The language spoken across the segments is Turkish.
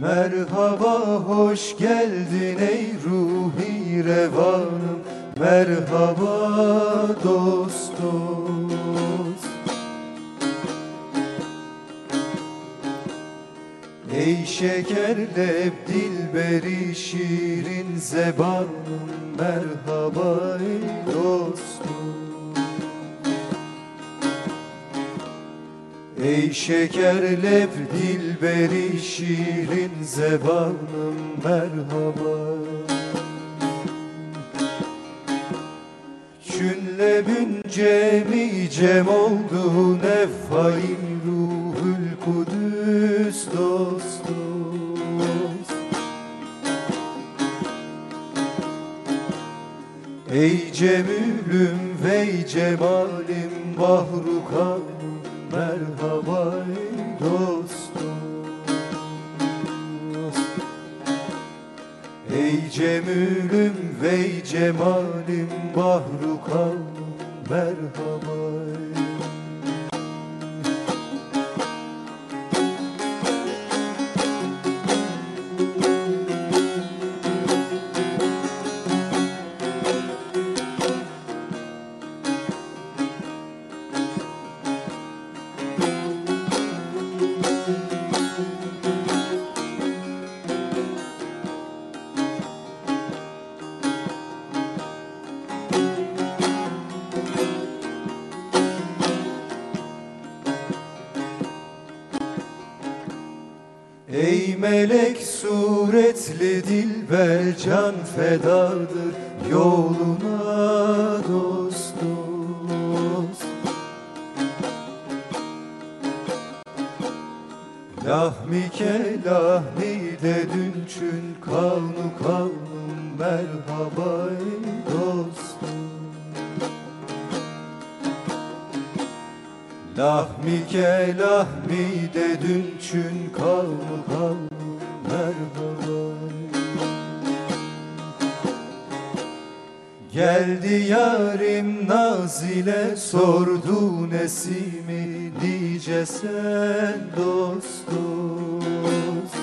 Merhaba hoş geldin ey ruhi revanım. Merhaba dost dost Ey şekerlep dilberi şirin zebanım. Merhaba ey dostum Ey şekerlep dilberi şirin zebanım merhaba. Çünlebün cemi cem oldu nefaim ruhul kudüs dost dost Ey cemülüm ve cemalim bahrukan merhaba ey dost dost Ey cemülüm ve cemalim bahrukan merhaba ey Ey melek suretli dilber can fedadır yoluna dost dost Lahmi ke lahmi de dünçün kavnu kavnum merhaba ey dostum Lahmi ke lahmi de dünçün kavmu kavmu merhaba. Geldi yarim naz ile sordu nesimi nice sen dost dost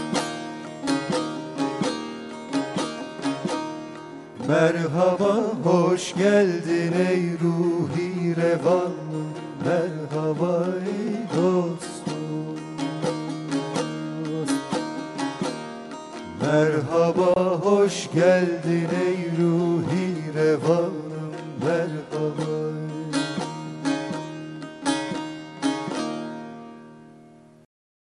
Merhaba Hoş geldin ey ruhi revan Merhaba ey dostum. Merhaba hoş geldin ey ruhi revanım Merhaba. ey